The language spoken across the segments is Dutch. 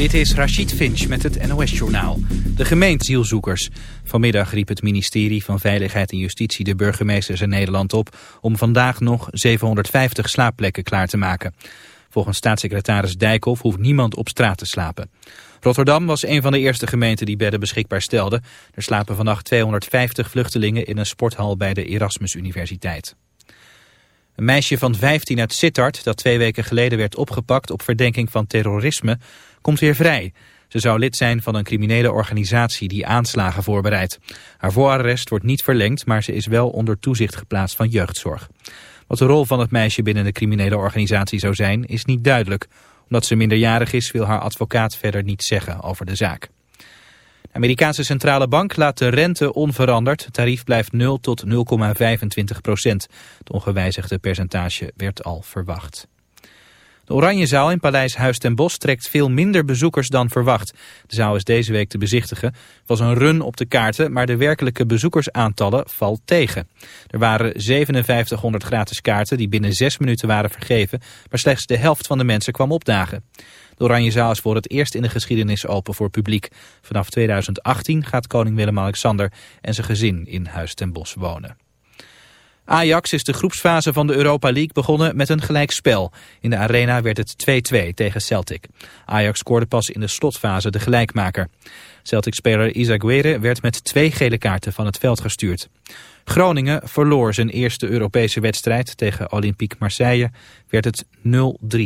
Dit is Rachid Finch met het NOS-journaal. De gemeente zielzoekers. Vanmiddag riep het ministerie van Veiligheid en Justitie de burgemeesters in Nederland op... om vandaag nog 750 slaapplekken klaar te maken. Volgens staatssecretaris Dijkhoff hoeft niemand op straat te slapen. Rotterdam was een van de eerste gemeenten die bedden beschikbaar stelde. Er slapen vannacht 250 vluchtelingen in een sporthal bij de Erasmus Universiteit. Een meisje van 15 uit Sittard, dat twee weken geleden werd opgepakt op verdenking van terrorisme, komt weer vrij. Ze zou lid zijn van een criminele organisatie die aanslagen voorbereidt. Haar voorarrest wordt niet verlengd, maar ze is wel onder toezicht geplaatst van jeugdzorg. Wat de rol van het meisje binnen de criminele organisatie zou zijn, is niet duidelijk. Omdat ze minderjarig is, wil haar advocaat verder niets zeggen over de zaak. De Amerikaanse centrale bank laat de rente onveranderd. Het tarief blijft 0 tot 0,25 procent. Het ongewijzigde percentage werd al verwacht. De Oranjezaal in Paleis Huis ten Bosch trekt veel minder bezoekers dan verwacht. De zaal is deze week te bezichtigen. Het was een run op de kaarten, maar de werkelijke bezoekersaantallen valt tegen. Er waren 5700 gratis kaarten die binnen 6 minuten waren vergeven, maar slechts de helft van de mensen kwam opdagen. De Oranjezaal is voor het eerst in de geschiedenis open voor publiek. Vanaf 2018 gaat koning Willem-Alexander en zijn gezin in Huis ten Bosch wonen. Ajax is de groepsfase van de Europa League begonnen met een gelijkspel. In de arena werd het 2-2 tegen Celtic. Ajax scoorde pas in de slotfase de gelijkmaker. Celtic-speler Isaguirre werd met twee gele kaarten van het veld gestuurd. Groningen verloor zijn eerste Europese wedstrijd tegen Olympique Marseille. Werd het 0-3.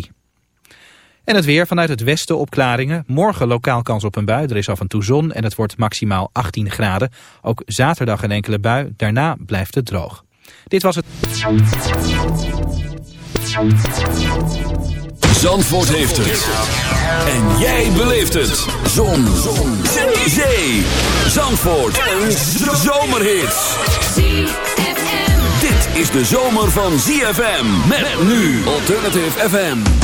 En het weer vanuit het westen opklaringen. Morgen lokaal kans op een bui. Er is af en toe zon en het wordt maximaal 18 graden. Ook zaterdag een enkele bui. Daarna blijft het droog. Dit was het. Zandvoort heeft het. En jij beleeft het. Zon. Zon. Zee. Zee. Zandvoort. Een zomerhit. Dit is de zomer van ZFM. Met nu Alternative FM.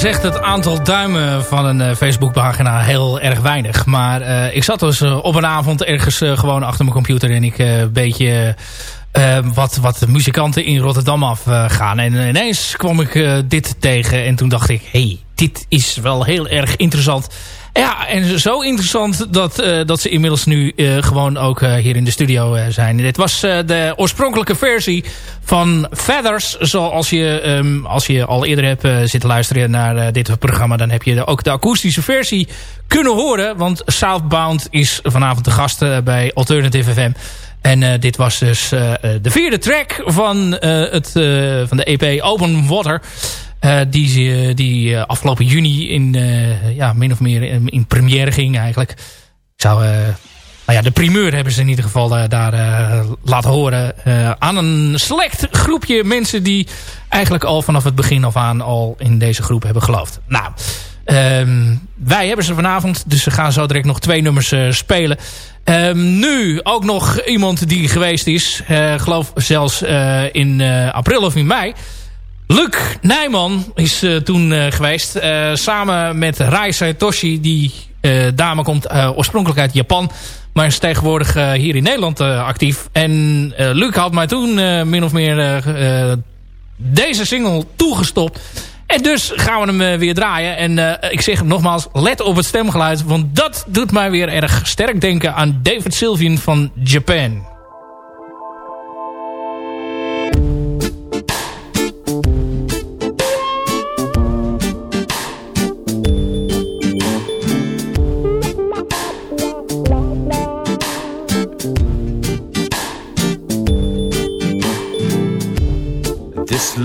Zegt het aantal duimen van een uh, Facebookpagina heel erg weinig. Maar uh, ik zat dus uh, op een avond ergens gewoon achter mijn computer... en ik een beetje wat, wat muzikanten in Rotterdam afgaan. en ineens kwam ik dit tegen en toen dacht ik... hey, dit is wel heel erg interessant... Ja, en zo interessant dat, uh, dat ze inmiddels nu uh, gewoon ook uh, hier in de studio zijn. Dit was de oorspronkelijke versie van Feathers. Zoals je, um, als je al eerder hebt zitten luisteren naar dit programma... dan heb je ook de akoestische versie kunnen horen. Want Southbound is vanavond de gast bij Alternative FM. En dit was dus de vierde track van, het, van de EP Open Water... Uh, die die uh, afgelopen juni in, ja, min of meer in, première ging eigenlijk. Zou, nou ja, de primeur hebben ze in ieder geval daar laten horen. aan een select groepje mensen die eigenlijk al vanaf het begin af aan al in deze groep hebben geloofd. Nou, um, wij hebben ze vanavond, dus ze gaan zo direct nog twee nummers spelen. Um, nu ook nog iemand die geweest is, geloof zelfs in april of in mei... Luc Nijman is uh, toen uh, geweest. Uh, samen met Rai Saitoshi. Die dame komt oorspronkelijk uit Japan. Maar is tegenwoordig hier in Nederland actief. En Luc had mij toen min of meer deze single toegestopt. En dus gaan we hem weer draaien. En ik zeg nogmaals, let op het stemgeluid. Want dat doet mij weer erg sterk denken aan David Sylvian van Japan.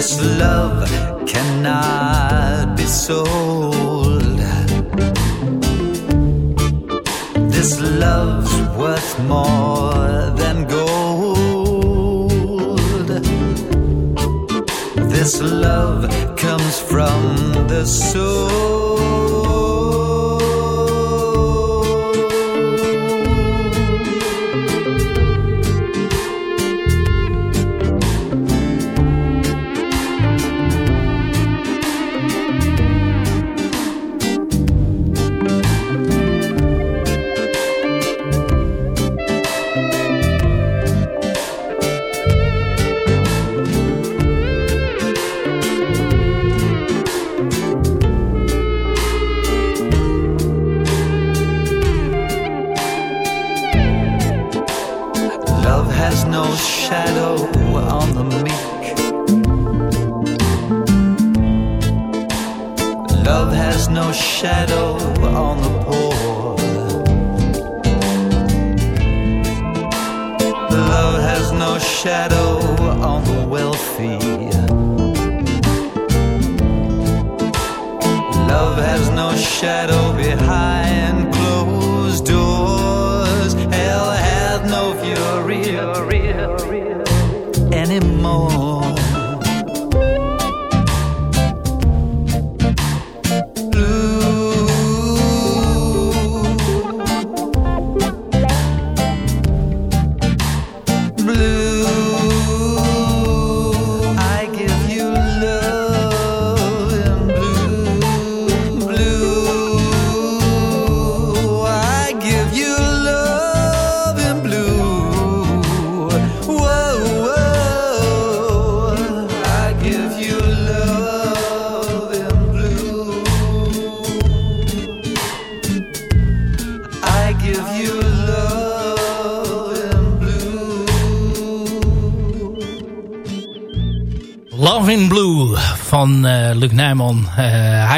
this love cannot be sold. This love's worth more than gold. This love comes from the soul.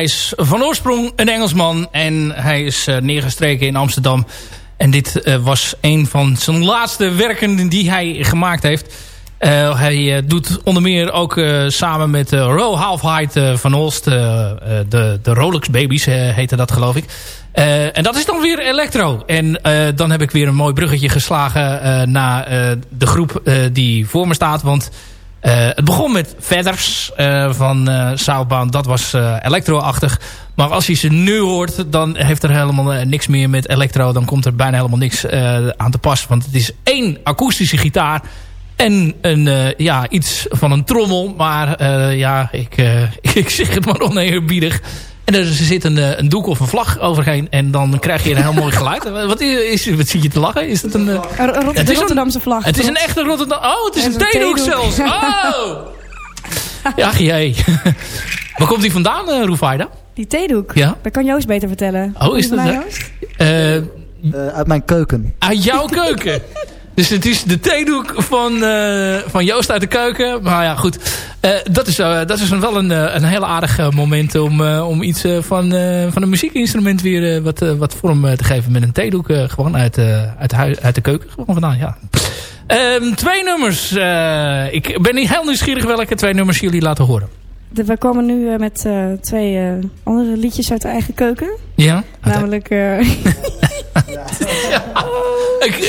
Hij is van oorsprong een Engelsman en hij is uh, neergestreken in Amsterdam. En dit was een van zijn laatste werken die hij gemaakt heeft. hij doet onder meer ook samen met Ro Halfheid van Olst, de, de Rolex Babies heette dat geloof ik. en dat is dan weer Electro. En dan heb ik weer een mooi bruggetje geslagen naar de groep die voor me staat. Want het begon met Feathers uh, van uh, Southbound. Dat was electro-achtig. Maar als je ze nu hoort, dan heeft er helemaal niks meer met electro. Dan komt er bijna helemaal niks aan te pas. Want het is één akoestische gitaar. En een, ja, iets van een trommel. Maar ja, ik, ik zeg het maar oneerbiedig. En er zit een, eh, een doek of een vlag overheen. En dan krijg je een heel mooi geluid. Wat, is, wat zie je te lachen? Is het een, uh, het is Rotterdamse vlag. Het is een echte Rotterdam. Oh, het is een, een theedoek zelfs. Oh! ja, jee. Waar komt die vandaan, uh, Roefaida? Die theedoek? Ja. Dat kan Joost beter vertellen. Oh, is dat... Uh, uit mijn keuken. Uit jouw keuken? Dus het is de theedoek van, uh, van Joost uit de keuken. Maar ja, goed. Uh, dat is, uh, dat is wel een, een heel aardig moment om, om iets van, van een muziekinstrument weer wat, wat vorm te geven met een theedoek. gewoon uit, uit, uit de keuken. Gewoon vandaan, ja. Um, twee nummers. ik ben niet heel nieuwsgierig welke twee nummers jullie laten horen. De, we komen nu met twee andere liedjes uit de eigen keuken. Ja. Namelijk... ja.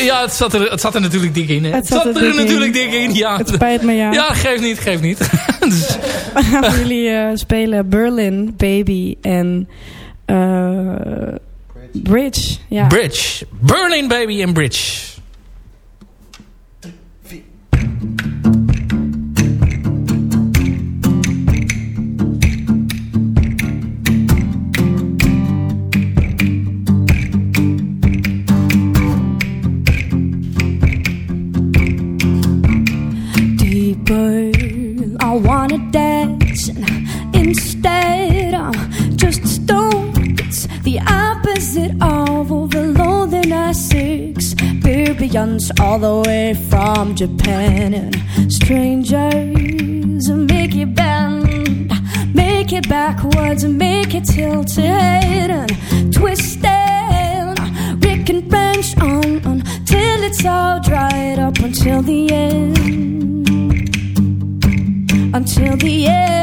ja, het, zat er, het zat er natuurlijk dik in. Hè? Het zat, er, natuurlijk dik in. Ja. Het spijt me, ja. Ja, geef niet, geef niet. dus. We gaan jullie uh, spelen Berlin, Baby en uh, Bridge. Ja. Bridge. Berlin, Baby en Bridge. All the way from Japan. And strangers make it bend make it backwards make it tilted. And twisted Rick and bench on until it's all dried up until the end. Until the end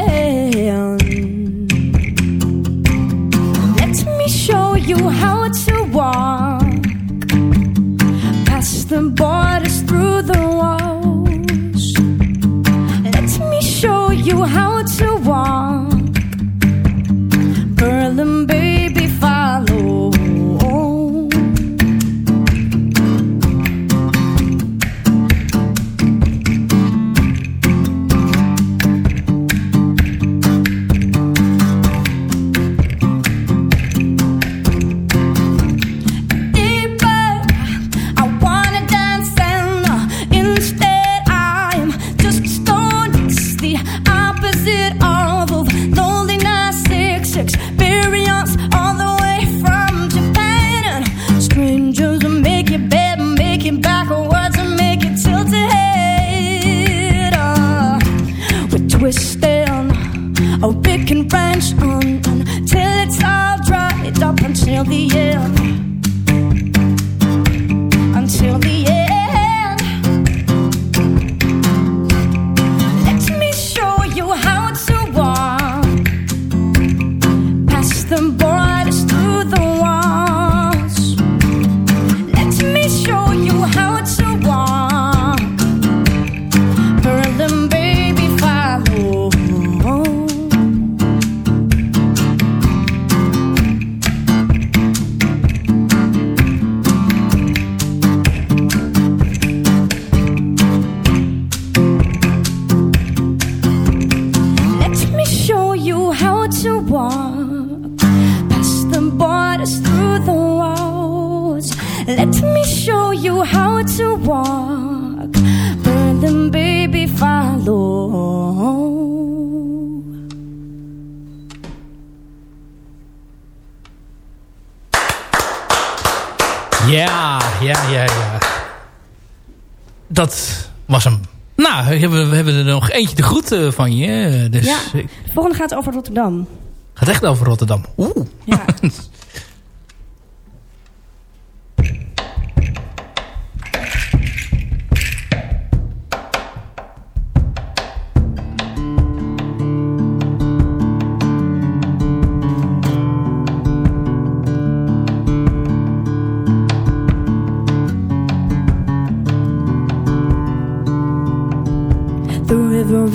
We hebben, we hebben er nog eentje te goed van je. Dus ja, de volgende gaat over Rotterdam. Gaat echt over Rotterdam. Oeh. Ja.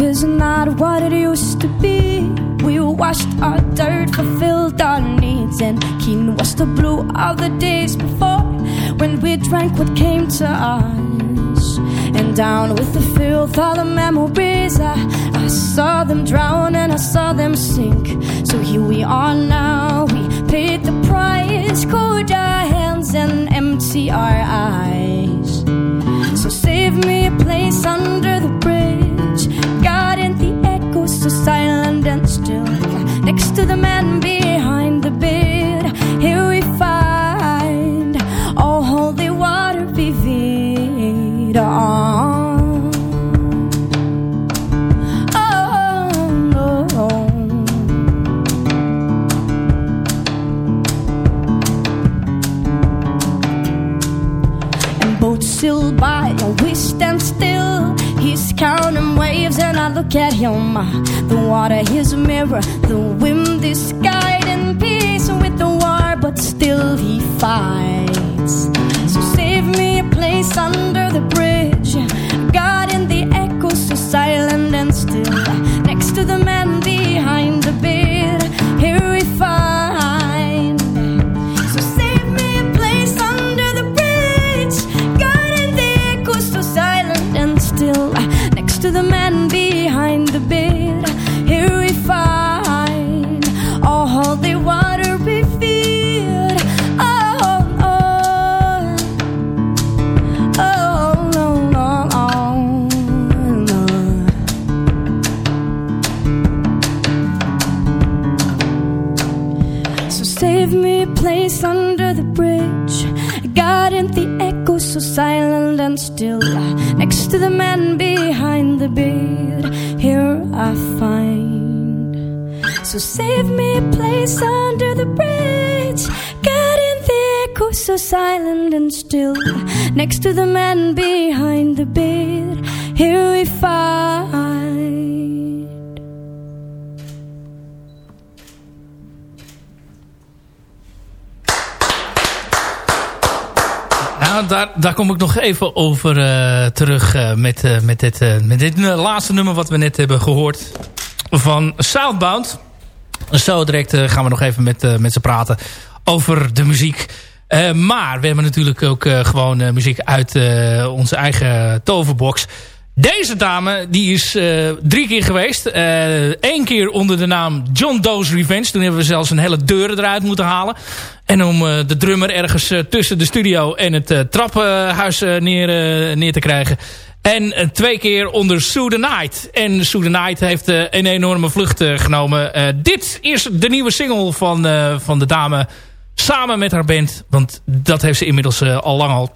is not what it used to be. We washed our dirt, fulfilled our needs, and keen was the blue of the days before when we drank what came to us. And down with the filth, all the memories, I, I saw them drown and I saw them sink. So here we are now, look at him. The water is a mirror, the wind is guiding peace with the war, but still he fights. So save me a place under the bridge, God in the echoes, so silent and still, next to the man silent and still. Next to the man behind the bed, here I find. So save me a place under the bridge. God in the echo, so silent and still. Next to the man behind daar, kom ik nog even over uh, terug uh, met, uh, met dit, met dit laatste nummer wat we net hebben gehoord van Southbound. Zo direct gaan we nog even met, met ze praten over de muziek. maar we hebben natuurlijk ook gewoon muziek uit onze eigen toverbox. Deze dame die is drie keer geweest. Eén keer onder de naam John Doe's Revenge. Toen hebben we zelfs een hele deur eruit moeten halen. En om uh, de drummer ergens tussen de studio en het trappenhuis neer, neer te krijgen. En twee keer onder Sue the Night. En Sue the Night heeft een enorme vlucht genomen. dit is de nieuwe single van, van de dame samen met haar band. Want dat heeft ze inmiddels al lang al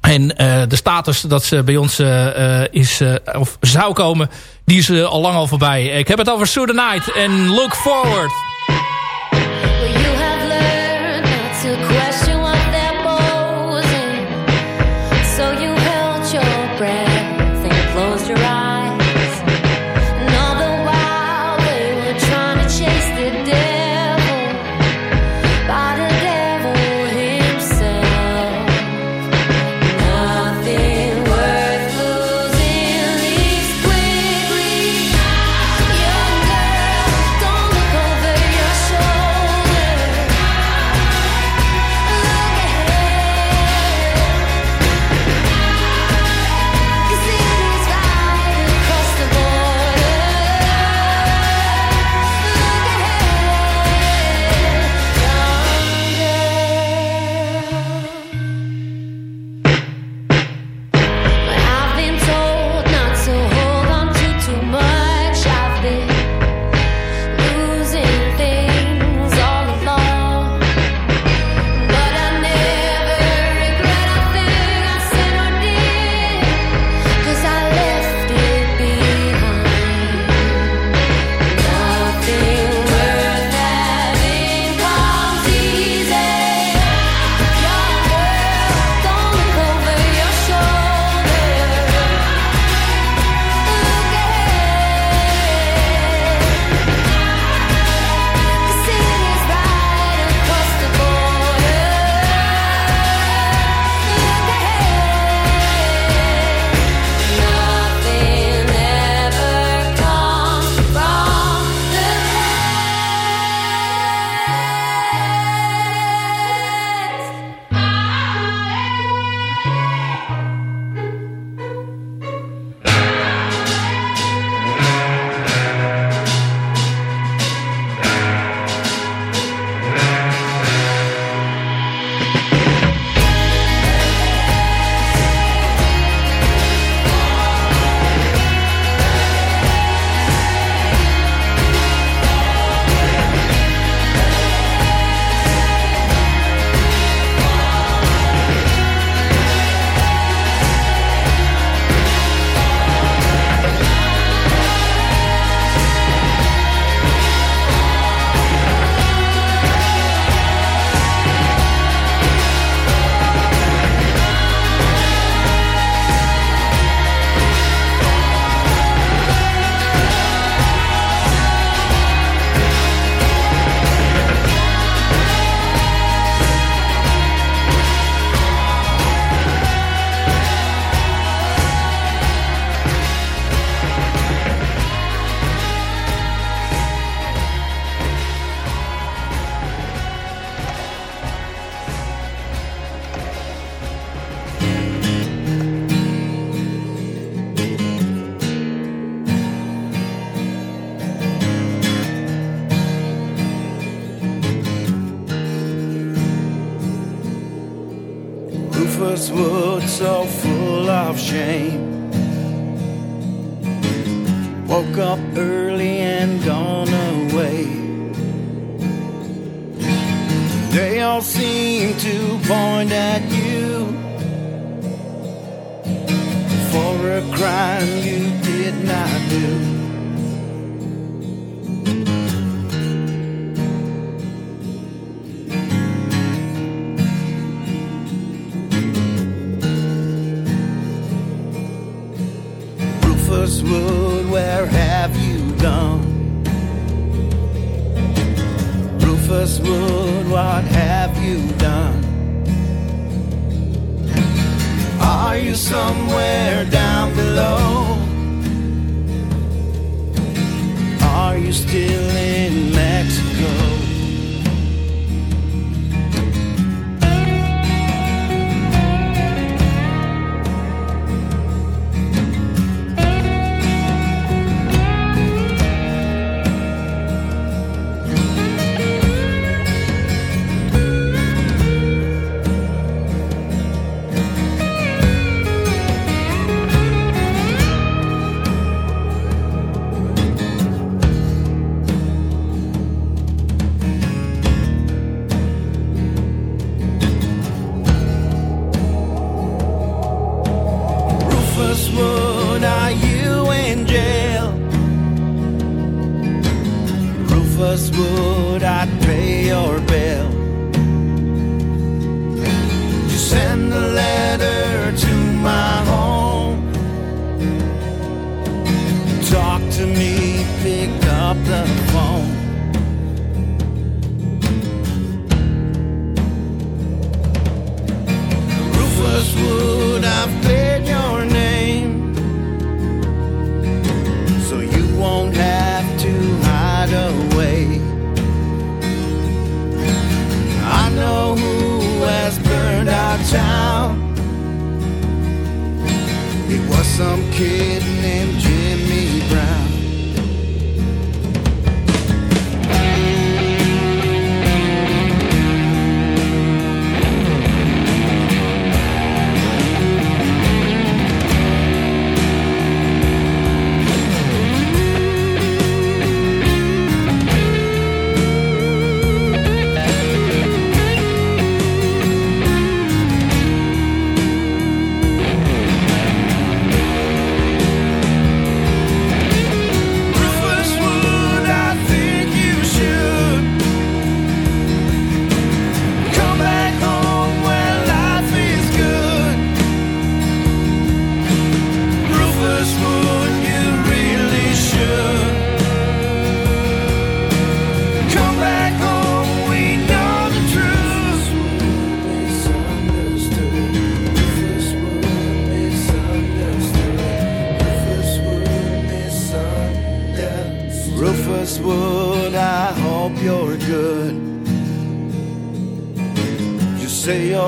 en uh, de status dat ze bij ons uh, is, uh, of zou komen, die is al lang al voorbij. Ik heb het over Sue the Night en Look Forward.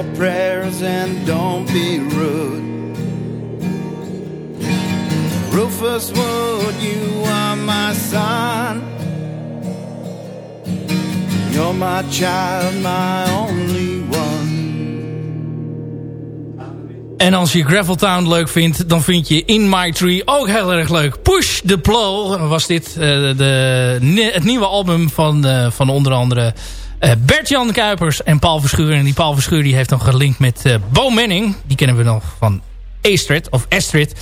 Your prayers and don't be rude. Rufus Wood, you are my son. You're my child, my only one. En als je Graveltown leuk vindt, dan vind je In My Tree ook heel erg leuk. Push the Plow was dit. eh, de, het nieuwe album van, eh, van onder andere Bert-Jan Kuipers en Paul Verschuur. En die Paul Verschuur die heeft dan gelinkt met eh Bo Manning. Die kennen we nog van Astrid of Astrid.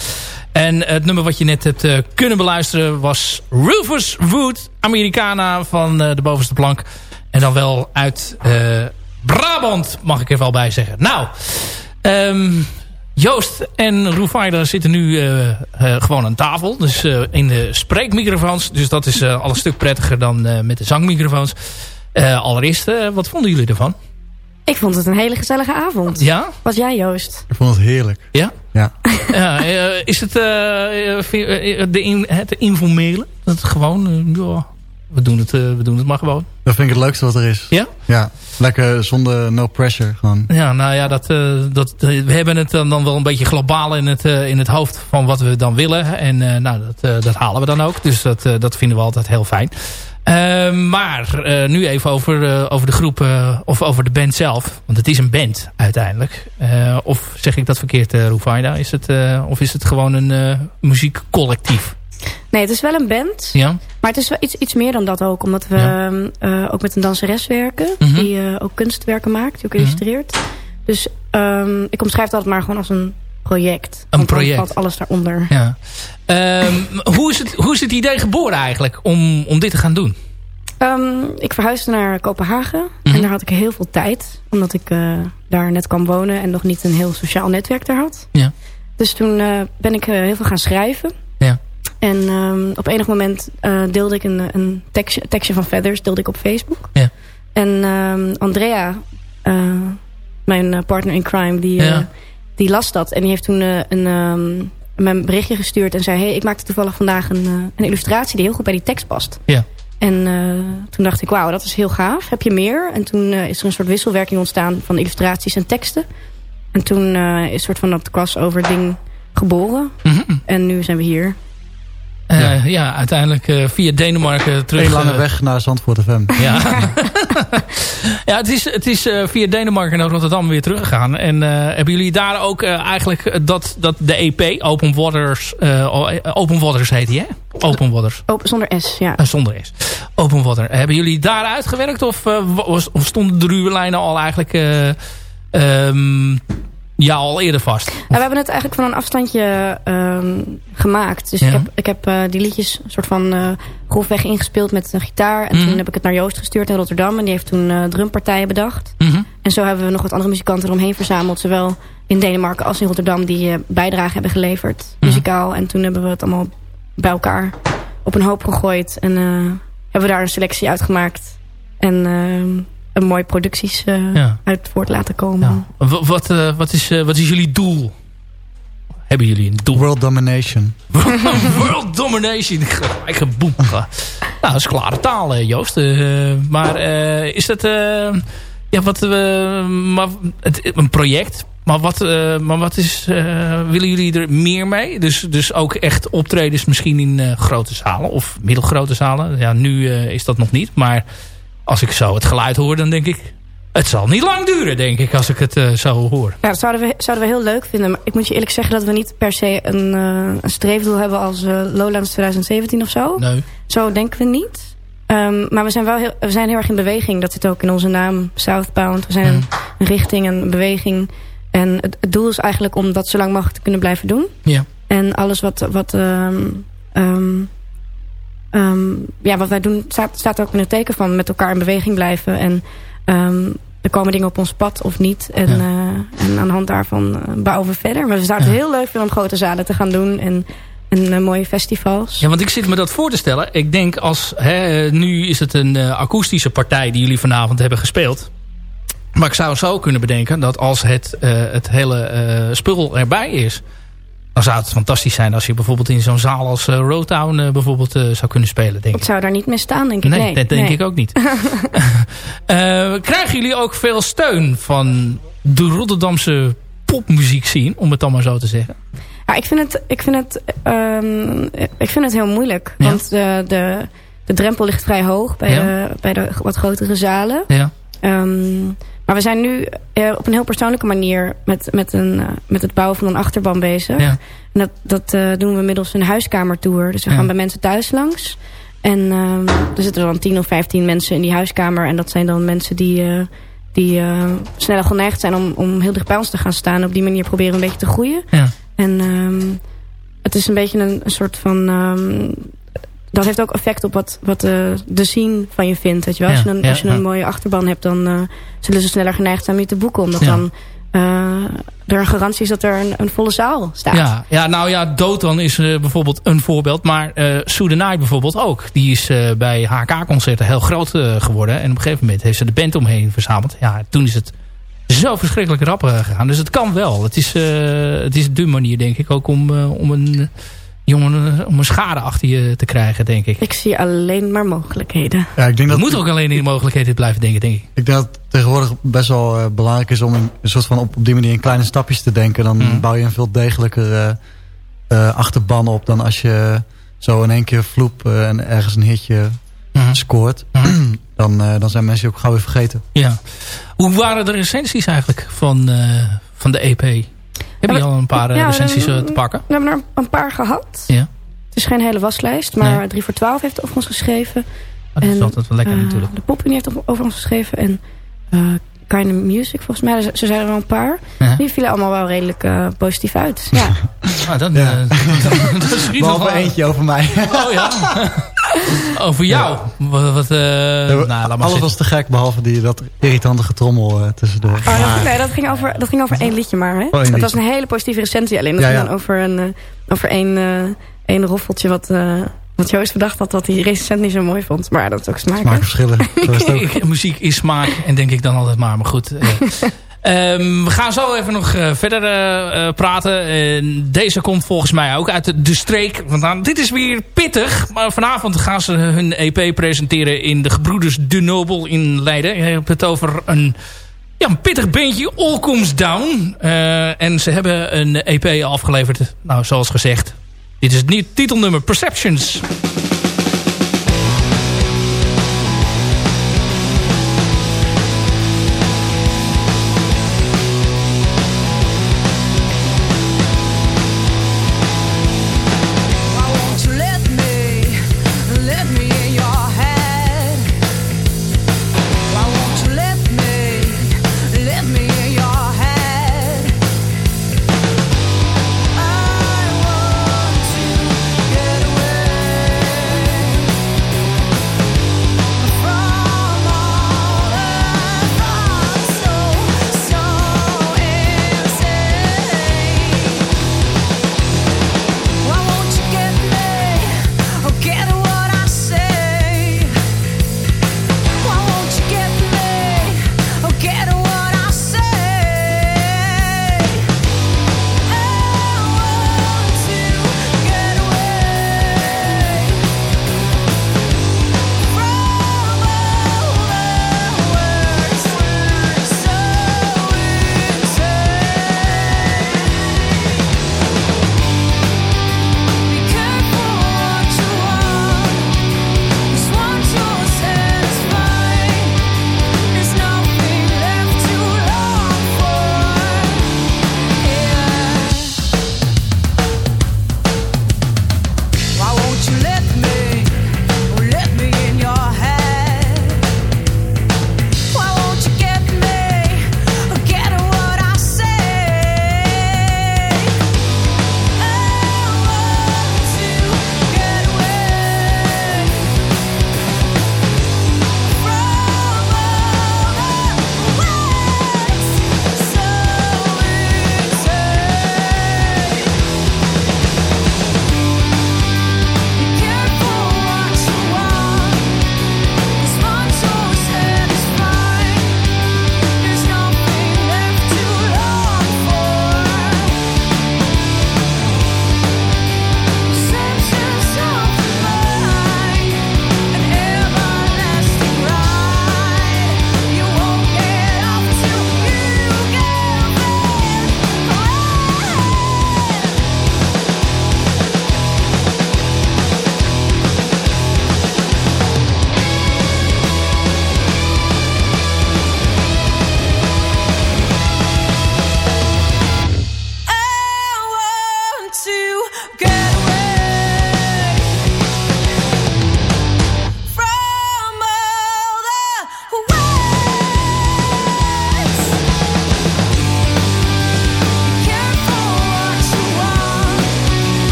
En het nummer wat je net hebt eh, kunnen beluisteren was Rufus Wood, Americana van eh, de bovenste plank. En dan wel uit eh, Brabant, mag ik er wel bij zeggen. Nou, ehm, Joost en Roefaider zitten nu eh, eh, gewoon aan tafel. Dus eh, in de spreekmicrofoons. Dus dat is eh, al een stuk prettiger dan eh, met de zangmicrofoons. Eh, allereerst, eh, wat vonden jullie ervan? Ik vond het een hele gezellige avond. Ja? Was jij Joost? Ik vond het heerlijk. Ja? Ja. ja eh, is het de in, het informele? Dat het gewoon, ja, we doen het, we doen het maar gewoon. Dat vind ik het leukste wat er is. Ja? Ja. Lekker zonder no pressure. Gewoon. Ja, nou ja, dat, eh, dat, we hebben het dan, dan wel een beetje globaal in het, eh, in het hoofd van wat we dan willen. En eh, nou, dat, eh, dat halen we dan ook. Dus dat, eh, dat vinden we altijd heel fijn. Uh, maar uh, nu even over, uh, over de groep of over de band zelf. Want het is een band uiteindelijk. of zeg ik dat verkeerd, uh, Rufaida? Is het, of is het gewoon een muziekcollectief? Nee, het is wel een band. Ja. Maar het is wel iets, iets meer dan dat ook. Omdat we ja. ook met een danseres werken. Mhm. Die ook kunstwerken maakt. Die ook illustreert. Dus um, ik omschrijf dat maar gewoon als een project. Een project. valt alles daaronder. Ja. Um, hoe, is het, hoe is het idee geboren eigenlijk om, om dit te gaan doen? Um, ik verhuisde naar Kopenhagen. Mm Mhm. -hmm. En daar had ik heel veel tijd. Omdat ik uh, daar net kwam wonen. En nog niet een heel sociaal netwerk daar had. Ja. Dus toen uh, ben ik uh, heel veel gaan schrijven. Ja. En um, op enig moment deelde ik een, een tekstje, tekstje van Feathers deelde ik op Facebook. Ja. En Andrea, mijn partner in crime, die, ja. Die las dat. En die heeft toen een, um, een berichtje gestuurd en zei... hey, ik maakte toevallig vandaag een, een illustratie die heel goed bij die tekst past. Ja. En uh, toen dacht ik, wauw, dat is heel gaaf. Heb je meer? En toen uh, is er een soort wisselwerking ontstaan van illustraties en teksten. En toen uh, is een soort van dat crossover ding geboren. Mm -hmm. En nu zijn we hier. Ja. ja, uiteindelijk via Denemarken terug. Een lange weg naar Zandvoort FM. Ja, ja het is, het is via Denemarken naar Rotterdam weer teruggegaan. En hebben jullie daar ook eigenlijk dat, dat de EP, Open Waters, Open Waters heet die hè? Open Waters. Open, zonder S, ja. Zonder S. Open Water. Hebben jullie daar uitgewerkt of, of stonden de ruwe lijnen al eigenlijk um, ja, al eerder vast? Ja, we hebben het eigenlijk van een afstandje um, gemaakt. Dus ja. ik heb, ik heb uh, die liedjes soort van uh, grofweg ingespeeld met een gitaar. En Mhm. toen heb ik het naar Joost gestuurd in Rotterdam. En die heeft toen uh, drumpartijen bedacht. Mm -hmm. En zo hebben we nog wat andere muzikanten eromheen verzameld. Zowel in Denemarken als in Rotterdam die bijdrage hebben geleverd. Mhm. Muzikaal. En toen hebben we het allemaal bij elkaar op een hoop gegooid. En hebben we daar een selectie uitgemaakt. En uh, een mooi producties uh, ja. uit voort laten komen. Ja. Wat, wat, is, wat is jullie doel? Hebben jullie een doel? World domination. World domination. Gelijk een boem. nou, dat is klare taal, Joost. maar is dat... ja, wat... maar het, een project... Maar wat, uh, maar wat is, uh, willen jullie er meer mee? Dus, dus ook echt optredens misschien in uh, grote zalen of middelgrote zalen. Ja, nu is dat nog niet. Maar als ik zo het geluid hoor, dan denk ik... Het zal niet lang duren, denk ik, als ik het zo hoor. Ja, dat zouden we, zouden we heel leuk vinden. Maar ik moet je eerlijk zeggen dat we niet per se een, een streefdoel hebben als Lowlands 2017 of zo. Nee. Zo denken we niet. Um, maar we zijn wel heel, we zijn heel erg in beweging. Dat zit ook in onze naam, Southbound. We zijn een, een richting, een beweging... En het, het, doel is eigenlijk om dat zo lang mogelijk te kunnen blijven doen. Ja. En alles wat, wat, um, um, um, ja, wat wij doen staat, staat ook in het teken van met elkaar in beweging blijven. En er komen dingen op ons pad of niet. En, Ja. uh, en aan de hand daarvan uh, bouwen we verder. Maar we zouden het Ja. heel leuk vinden om grote zalen te gaan doen. En, en uh, mooie festivals. Ja, want ik zit me dat voor te stellen. Ik denk als, hè, nu is het een uh, akoestische partij die jullie vanavond hebben gespeeld. Maar ik zou zo kunnen bedenken dat als het, het hele spul erbij is... dan zou het fantastisch zijn als je bijvoorbeeld in zo'n zaal als uh, Roadtown bijvoorbeeld zou kunnen spelen. Denk dat ik. zou daar niet mee staan, denk ik. Nee, Nee, dat denk nee. ik ook niet. krijgen jullie ook veel steun van de Rotterdamse popmuziek zien, om het dan maar zo te zeggen? Ja, ik vind het, ik vind het, um, ik vind het heel moeilijk. Ja. Want de, de, de drempel ligt vrij hoog bij, Ja. de, bij de wat grotere zalen. Ja. Um, maar we zijn nu uh, op een heel persoonlijke manier met, met, een, uh, met het bouwen van een achterban bezig. Ja. En dat, dat uh, doen we middels een huiskamertour. Dus we Ja. gaan bij mensen thuis langs. En um, er zitten dan 10 of 15 mensen in die huiskamer. En dat zijn dan mensen die, die sneller geneigd zijn om, om heel dicht bij ons te gaan staan. Op die manier proberen we een beetje te groeien. Ja. En um, het is een beetje een, een soort van... Dat heeft ook effect op wat, wat de, de scene van je vindt. Weet je wel? Ja, als je een, ja, als je ja. een mooie achterban hebt, dan uh, zullen ze sneller geneigd zijn om je te boeken. Omdat dan uh, er een garantie is dat er een, een volle zaal staat. Ja, ja, nou ja, Dotan is uh, bijvoorbeeld een voorbeeld. Maar uh, Soedenai bijvoorbeeld ook. Die is bij HK-concerten heel groot geworden. En op een gegeven moment heeft ze de band omheen verzameld. Ja, toen is het zo verschrikkelijk rap gegaan. Dus het kan wel. Het is, het is de manier, denk ik, ook om, om een... Jongen, om een schade achter je te krijgen, denk ik. Ik zie alleen maar mogelijkheden. Ja, ik denk Je dat, moet ook alleen in de mogelijkheden blijven denken, denk ik. ik denk dat het tegenwoordig best wel uh, belangrijk is om in, een soort van op, op die manier in kleine stapjes te denken. Dan Mm. bouw je een veel degelijker uh, uh, achterban op dan als je zo in één keer vloep uh, en ergens een hitje Mhm. Mhm. scoort, Mhm. dan, eh, dan zijn mensen je ook gauw weer vergeten. Ja. Hoe waren de recensies eigenlijk van, eh, van de EP? Heb je al een paar eh, ja, recensies eh, te pakken? We hebben er een paar gehad. Ja. Het is geen hele waslijst, maar Nee. 3 voor 12 heeft over ons geschreven. Oh, dat is En, altijd wel lekker Eh, natuurlijk. De PopUnie heeft over- over ons geschreven. En Kind of Music, volgens mij. Ze zijn er wel een paar. Ja. Die vielen allemaal wel redelijk uh, positief uit. Ja. Ah, dat, Ja. eh, dat is niet Behalve wel- eentje over mij. Oh ja. Over jou. Wat, wat, eh, nou, laat maar Alles was te gek, behalve die, dat irritante getrommel eh, tussendoor. Oh, dat, nee, dat ging over, dat ging over één liedje maar. Hè? één dat was een hele positieve recensie alleen. Dat Ja, ging ja. dan over, een, eh, over één, eh, één roffeltje wat, wat Joost bedacht had dat die recensent niet zo mooi vond. Maar ja, dat is ook smaak. Smaakverschillen. Muziek is smaak en denk ik dan altijd maar. Maar goed. eh. Ehm, we gaan zo even nog eh, verder eh, praten. En deze komt volgens mij ook uit de, de streek. Want nou, dit is weer pittig. Maar vanavond gaan ze hun EP presenteren in de Gebroeders De Nobel in Leiden. Je hebt het over een, ja, een pittig beentje. All Comes Down. Eh, en ze hebben een EP afgeleverd. Nou, zoals gezegd. Dit is het titelnummer Perceptions.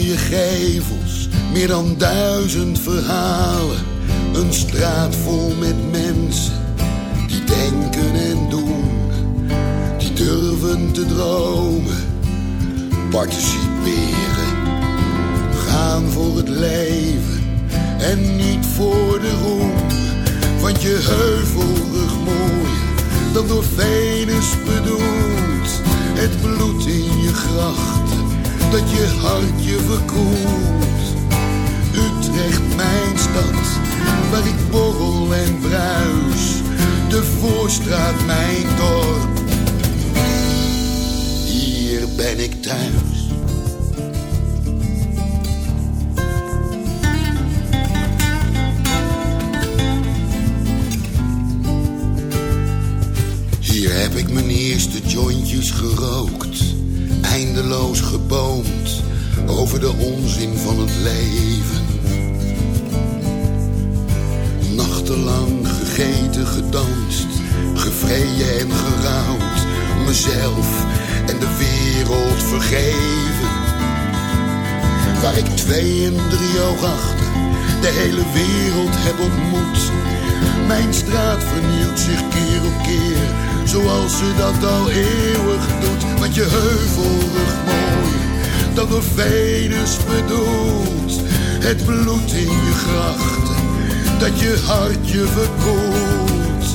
Je gevels, meer dan duizend verhalen. Een straat vol met mensen die denken en doen, die durven te dromen, participeren, gaan voor het leven en niet voor de roem. Want je heuvelrug mooier dan door Venus bedoeld. Het bloed in je grachten, dat je hart je verkoelt. Utrecht, mijn stad, waar ik borrel en bruis. De Voorstraat, mijn dorp. Hier ben ik thuis. Hier heb ik mijn eerste jointjes gerookt, eindeloos geboomd over de onzin van het leven. Nachtenlang gegeten, gedanst, gevreden en gerouwd, mezelf en de wereld vergeven. Waar ik twee en drie oog achter de hele wereld heb ontmoet. Mijn straat vernieuwt zich keer op keer, zoals ze dat al eeuwig doet. Want je heuvelrug mooi, dat door Venus bedoelt. Het bloed in je grachten, dat je hart je verkoelt.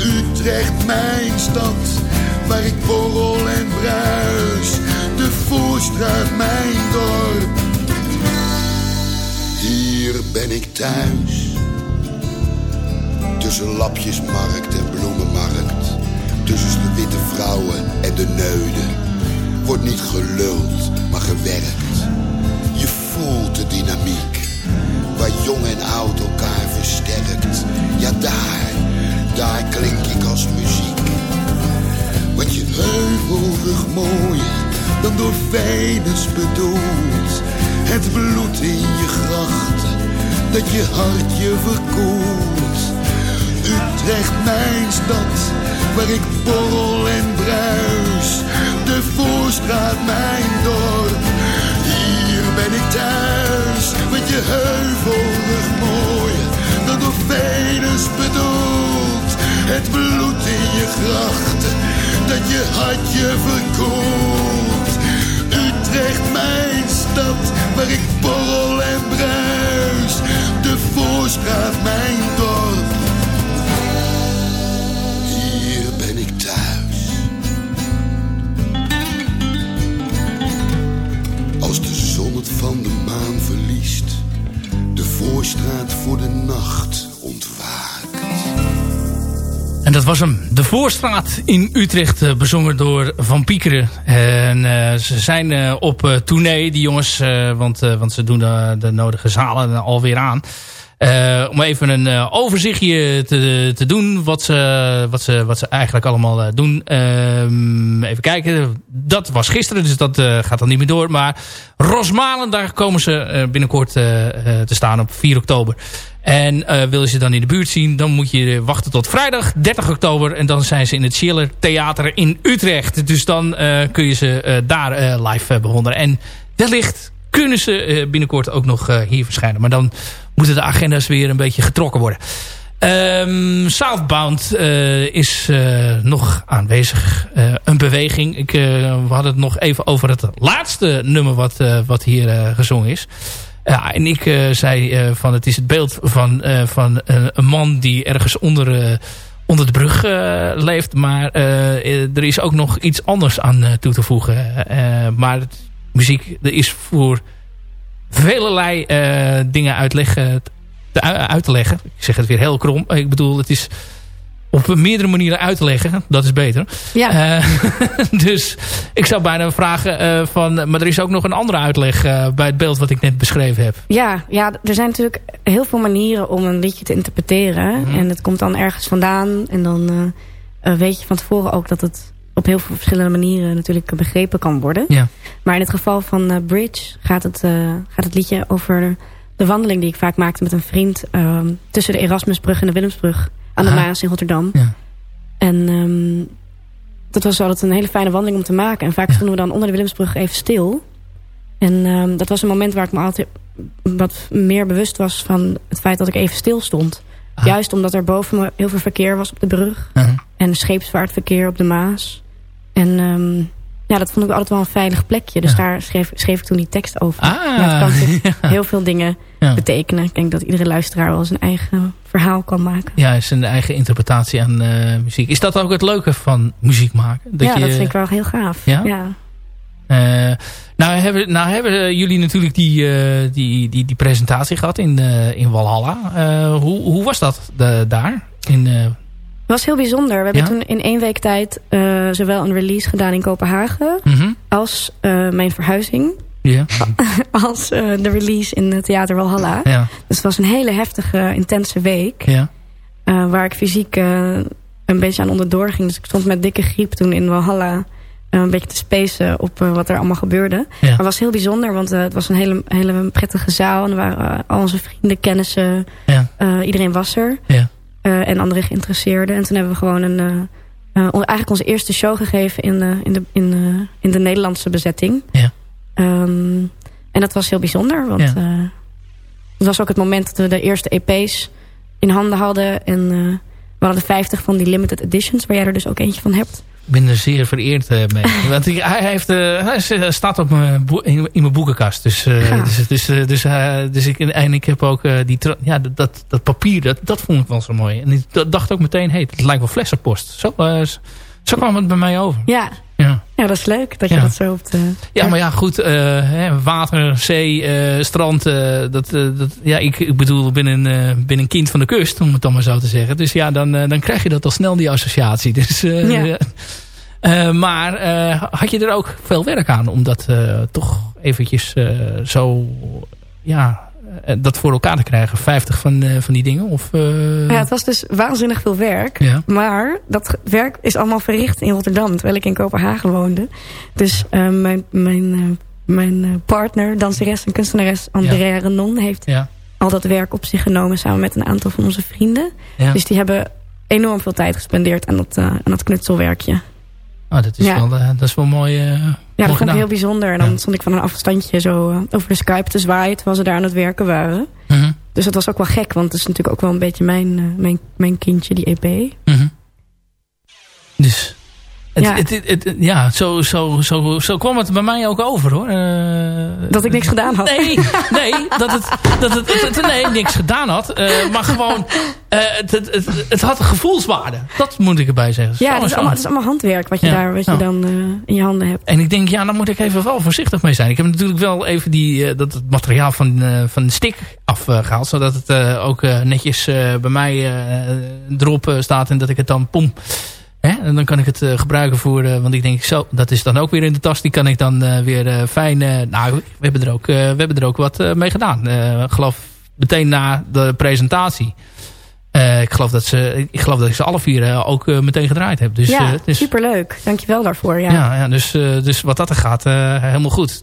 Utrecht, mijn stad, waar ik borrel en bruis. De Voorstraat, mijn dorp. Hier ben ik thuis. Tussen lapjesmarkt en bloemenmarkt. Tussen de witte vrouwen en de neuden. Wordt niet geluld, maar gewerkt. Je voelt de dynamiek. Waar jong en oud elkaar versterkt. Ja, daar, daar klink ik als muziek. Want je heuvelrug mooier dan door Venus bedoeld. Het bloed in je grachten, dat je hart je verkoelt. Utrecht, mijn stad, waar ik borrel en bruis. De Voorstraat, mijn dorp, hier ben ik thuis. Met je heuvelrug mooier dan door Venus bedoeld. Het bloed in je grachten, dat je hart je verkoelt. Utrecht, mijn stad, waar ik borrel en bruis. De Voorstraat, mijn dorp. Van de maan verliest, de Voorstraat voor de nacht ontwaakt. En dat was hem. De Voorstraat in Utrecht, eh, bezongen door Van Piekeren. En eh, ze zijn eh, op eh, tournee, die jongens, want, want ze doen de, de nodige zalen alweer aan. Eh, om even een eh, overzichtje te, te doen wat ze, wat, ze, wat ze eigenlijk allemaal eh, doen. Ehm, even kijken, dat was gisteren, dus dat gaat dan niet meer door. Maar Rosmalen, daar komen ze binnenkort te staan op 4 oktober. En wil je ze dan in de buurt zien, dan moet je wachten tot vrijdag 30 oktober. En dan zijn ze in het Schiller Theater in Utrecht. Dus dan kun je ze daar live bewonderen. En wellicht kunnen ze binnenkort ook nog hier verschijnen. Maar dan moeten de agenda's weer een beetje getrokken worden. Ehm, Southbound eh, is eh, nog aanwezig. Eh, een beweging. Ik, we hadden het nog even over het laatste nummer wat, wat hier gezongen is. Ja, en ik zei van het is het beeld van, van een man die ergens onder, onder de brug leeft. Maar er is ook nog iets anders aan toe te voegen. Maar muziek er is voor velelei eh, dingen uitleggen, te, uit te leggen. Ik zeg het weer heel krom. Ik bedoel, het is op meerdere manieren uit te leggen. Dat is beter. Ja. Eh, dus ik zou bijna vragen eh, van... Maar er is ook nog een andere uitleg bij het beeld wat ik net beschreven heb. Ja, ja, er zijn natuurlijk heel veel manieren om een liedje te interpreteren. Mhm. En het komt dan ergens vandaan. En dan weet je van tevoren ook dat het op heel veel verschillende manieren natuurlijk begrepen kan worden. Ja. Maar in het geval van eh, Bridge gaat het, eh, gaat het liedje over de wandeling die ik vaak maakte met een vriend... ehm, tussen de Erasmusbrug en de Willemsbrug aan de Aha. Maas in Rotterdam. Ja. En ehm, dat was altijd een hele fijne wandeling om te maken. En vaak stonden we dan onder de Willemsbrug even stil. En ehm, dat was een moment waar ik me altijd wat meer bewust was van het feit dat ik even stil stond. Ah. Juist omdat er boven me heel veel verkeer was op de brug. Uh-huh. En scheepsvaartverkeer op de Maas. En ehm, ja, dat vond ik altijd wel een veilig plekje. Dus Ja. daar schreef, schreef ik toen die tekst over. Ah. Ja, het kan heel veel dingen Ja. betekenen. Ik denk dat iedere luisteraar wel zijn eigen verhaal kan maken. Ja, zijn eigen interpretatie aan eh, muziek. Is dat ook het leuke van muziek maken? ja, je, dat vind ik wel heel gaaf. Ja? ja. Eh, nou, hebben, nou hebben jullie natuurlijk die, eh, die, die, die presentatie gehad in, eh, in Walhalla. Eh, hoe, hoe was dat de- daar? In, eh, was heel bijzonder. We hebben Ja? toen in één week tijd eh, zowel een release gedaan in Kopenhagen... mhm. als eh, mijn verhuizing... Ja, als eh, de release in het Theater Walhalla. ja, Dus het was een hele heftige, intense week... ja. waar ik fysiek een beetje aan onderdoor ging. Dus ik stond met dikke griep toen in Walhalla... eh, een beetje te spacen op wat er allemaal gebeurde. Ja. Maar het was heel bijzonder, want het was een hele, hele prettige zaal. En er waren al onze vrienden, kennissen, Ja. iedereen was er. Ja. Eh, en andere geïnteresseerden. En toen hebben we gewoon een, eh, eh, eigenlijk onze eerste show gegeven in, de in, de, in, in de Nederlandse bezetting. Ja. Ehm, en dat was heel bijzonder, want Ja. het was ook het moment dat we de eerste EP's in handen hadden. En we hadden 50 van die limited editions, waar jij er dus ook eentje van hebt. Ik ben er zeer vereerd eh, mee. Want ik- hij, heeft, eh, hij eh, staat op mijn in, in mijn boekenkast. Dus, dus, dus, dus, dus ik, en ik heb ook die ja, dat- dat, papier, dat, dat vond ik wel zo mooi. En ik dacht ook meteen, hey, het lijkt wel flessenpost. Zo, zo kwam het bij mij over. Ja, Ja. ja dat is leuk dat je Ja. dat zo op de... Ja, maar ja, goed. eh, water, zee, eh, strand. eh, dat, eh, dat, ja, ik, ik bedoel, ik ben een, eh, ben een kind van de kust, om het dan maar zo te zeggen. Dus ja, dan, eh, dan krijg je dat al snel, die associatie. Dus, eh, Ja. eh, maar eh, had je er ook veel werk aan om dat eh, toch eventjes eh, zo, ja, eh, dat voor elkaar te krijgen? 50 van, eh, van die dingen? Of, eh, Ja, het was dus waanzinnig veel werk. Ja. Maar dat werk is allemaal verricht in Rotterdam, terwijl ik in Kopenhagen woonde. Dus eh, mijn, mijn, eh, mijn eh, partner, danseres en kunstenares Andrea Renon... heeft ja, al dat werk op zich genomen samen met een aantal van onze vrienden. Dus die hebben enorm veel tijd gespendeerd aan dat, eh, aan dat knutselwerkje. Oh, dat, is Ja. wel, eh, dat is wel mooi. eh, Ja, dat vond ik heel bijzonder. En dan Ja. stond ik van een afstandje zo eh, over de Skype te zwaaien... terwijl ze daar aan het werken waren. Mhm, Dus dat was ook wel gek, want het is natuurlijk ook wel een beetje mijn, mijn, mijn kindje, die EP. mhm. Dus... Ja. het, het, het- ja, zo, zo, zo, zo kwam het bij mij ook over hoor. Eh, Dat ik niks gedaan had. Nee, nee, dat het, dat het, nee, niks gedaan had. eh, maar gewoon, eh, het, het, het, het had een gevoelswaarde. Dat moet ik erbij zeggen. Ja, het is, allemaal, het is allemaal handwerk wat je, Ja. daar, wat je Ja. dan in je handen hebt. En ik denk, ja, daar moet ik even wel voorzichtig mee zijn. Ik heb natuurlijk wel even die, dat het materiaal van, van de stick afgehaald. zodat het ook netjes bij mij erop staat. En dat ik het dan pom. Hè? En dan kan ik het eh, gebruiken voor... eh, want ik denk, zo, dat is dan ook weer in de tas. Die kan ik dan eh, weer fijn... nou, we hebben, er ook, we hebben er ook wat mee gedaan. Ik geloof meteen na de presentatie. Ik, geloof dat ze, ik geloof dat ik ze alle vier ook meteen gedraaid heb. Dus, ja, is, superleuk. Dankjewel daarvoor. Ja. ja, ja, dus, dus wat dat er gaat, helemaal goed.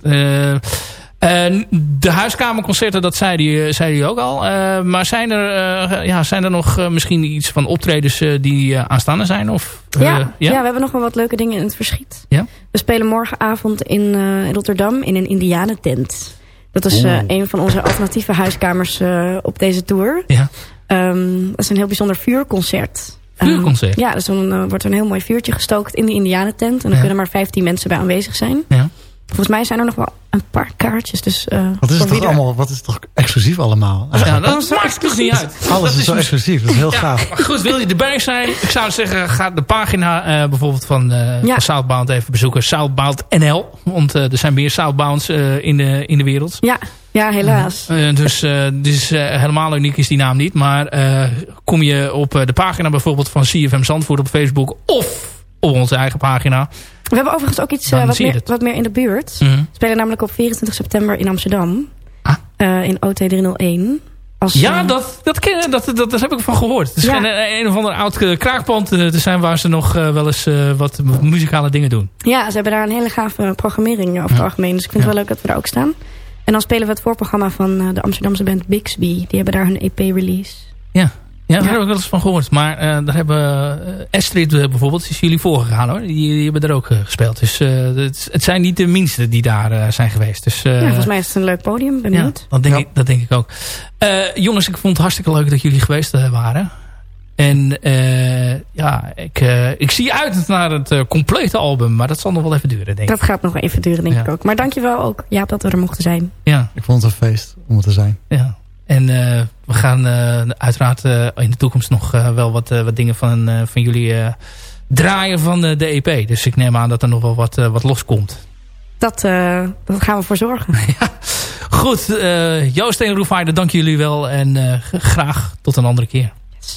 De huiskamerconcerten, dat zei hij, zei ook al. Eh, maar zijn er, eh, ja, zijn er nog eh, misschien iets van optredens die aanstaande zijn? Of, eh, Ja, ja? we hebben nog wel wat leuke dingen in het verschiet. Ja? We spelen morgenavond in, Rotterdam in een indianentent. Dat is een van onze alternatieve huiskamers op deze tour. Ja. Ehm, dat is een heel bijzonder vuurconcert. Vuurconcert? Ehm, ja, dus dan wordt er een heel mooi vuurtje gestookt in de indianentent. En dan Ja. kunnen maar 15 mensen bij aanwezig zijn. Ja. Volgens mij zijn er nog wel een paar kaartjes. Dus, eh, Wat is het toch er- allemaal, wat is het toch exclusief allemaal? Ja, dat Oh, maakt toch niet uit. Alles Dat is zo exclusief, dat is heel Ja, gaaf. maar goed, wil je erbij zijn? Ik zou zeggen, ga de pagina eh, bijvoorbeeld van, eh Ja. van Southbound even bezoeken. Southbound NL. Want eh, er zijn meer Southbounds eh, in, de, in de wereld. Ja, ja, helaas. Eh, dus eh, dus helemaal uniek is die naam niet. Maar eh, kom je op eh, de pagina bijvoorbeeld van CFM Zandvoort op Facebook. Of op onze eigen pagina. We hebben overigens ook iets eh, wat, meer, wat meer in de buurt. Mhm. We spelen namelijk op 24 september in Amsterdam. Ah. Eh, in OT 301. Als, Ja, eh, dat, dat, ken, dat, dat, dat heb ik van gehoord. Het is Ja. een, een of ander oud eh, kraakpand eh, te zijn waar ze nog eh, wel eens eh, wat muzikale dingen doen. ja, ze hebben daar een hele gave programmering over het Ja. algemeen. Dus ik vind Ja. het wel leuk dat we daar ook staan. En dan spelen we het voorprogramma van eh, de Amsterdamse band Bixby. Die hebben daar hun EP-release. Ja. Ja, daar heb ik wel eens van gehoord. Maar eh, daar hebben uh, Astrid uh, bijvoorbeeld, is jullie voorgegaan hoor. Die, die hebben er ook gespeeld. Dus het, het, zijn niet de minste die daar zijn geweest. Dus, ja, volgens mij is het een leuk podium. Benieuwd. Ja, dat, denk ik, dat denk ik ook. jongens, ik vond het hartstikke leuk dat jullie geweest waren. En ja, ik, ik zie uit naar het complete album. Maar dat zal nog wel even duren, denk ik. Dat gaat nog even duren, denk Ja. ik ook. Maar dankjewel ook, Jaap, dat we er mochten zijn. Ja, Ik vond het een feest om er te zijn. ja. En eh, we gaan eh, uiteraard eh, in de toekomst nog eh, wel wat, eh, wat dingen van, eh, van jullie eh, draaien van de EP. Dus ik neem aan dat er nog wel wat, eh, wat loskomt. Dat, eh, dat gaan we voor zorgen. Goed, eh, Joost en dank jullie wel. En eh, graag tot een andere keer.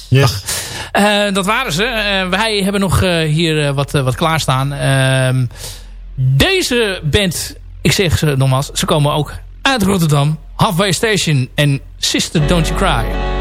Yes. Eh, dat waren ze. Eh, wij hebben nog eh, hier wat, wat klaarstaan. Ehm, deze band, ik zeg ze nogmaals, ze komen ook uit Rotterdam. Halfway Station en Sister Don't You Cry.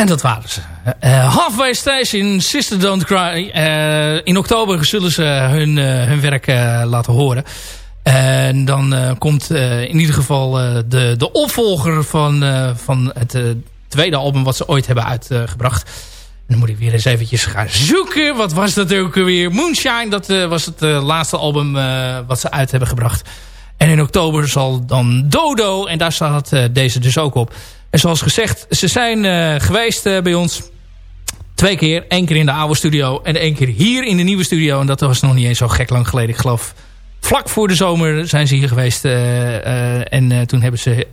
En dat waren ze. Eh, Halfway Station, Sister Don't Cry. Eh, in oktober zullen ze hun, eh, hun werk laten horen. En dan komt in ieder geval de, de opvolger van, van het tweede album wat ze ooit hebben uitgebracht. Dan moet ik weer eens eventjes gaan zoeken. Wat was dat ook weer? Moonshine, dat eh, was het eh, laatste album eh, wat ze uit hebben gebracht. En in oktober zal dan Dodo. En daar staat deze dus ook op. En zoals gezegd, ze zijn geweest bij ons. Twee keer. één keer in de oude studio. En één keer hier in de nieuwe studio. En dat was nog niet eens zo gek lang geleden. Ik geloof vlak voor de zomer zijn ze hier geweest. en toen hebben ze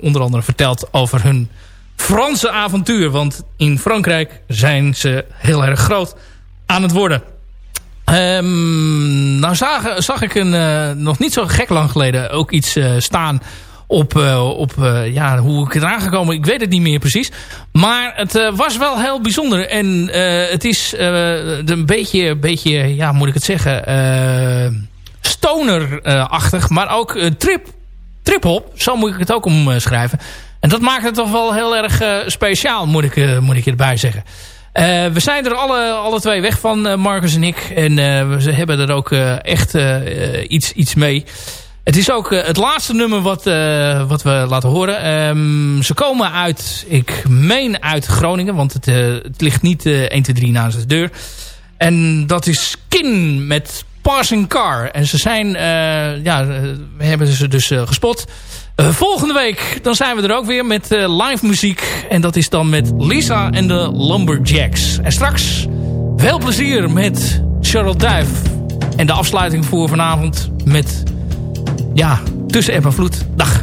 onder andere verteld over hun Franse avontuur. Want in Frankrijk zijn ze heel erg groot aan het worden. Um, nou zag, zag ik een, uh, nog niet zo gek lang geleden ook iets uh, staan op, uh, op ja, hoe ik het aangekomen. Ik weet het niet meer precies. Maar het was wel heel bijzonder. En het is een beetje, beetje, ja, moet ik het zeggen, stoner-achtig. maar ook trip, trip-hop, zo moet ik het ook omschrijven. En dat maakt het toch wel heel erg uh, speciaal, moet ik, uh, moet ik erbij zeggen. Uh, we zijn er alle, alle twee weg van, Marcus en ik. En we hebben er ook echt iets, iets mee. Het is ook het laatste nummer wat, wat we laten horen. Um, ze komen uit, ik meen uit Groningen. Want het, het ligt niet 1, 2, 3 naast de deur. En dat is Kin met Passing Car. En ze zijn, ja, we hebben ze dus gespot... Uh, volgende week dan zijn we er ook weer met uh, live muziek. En dat is dan met Lisa en de Lumberjacks. En straks veel plezier met Charlotte Duif. En de afsluiting voor vanavond met... Ja, tussen app en vloed. Dag.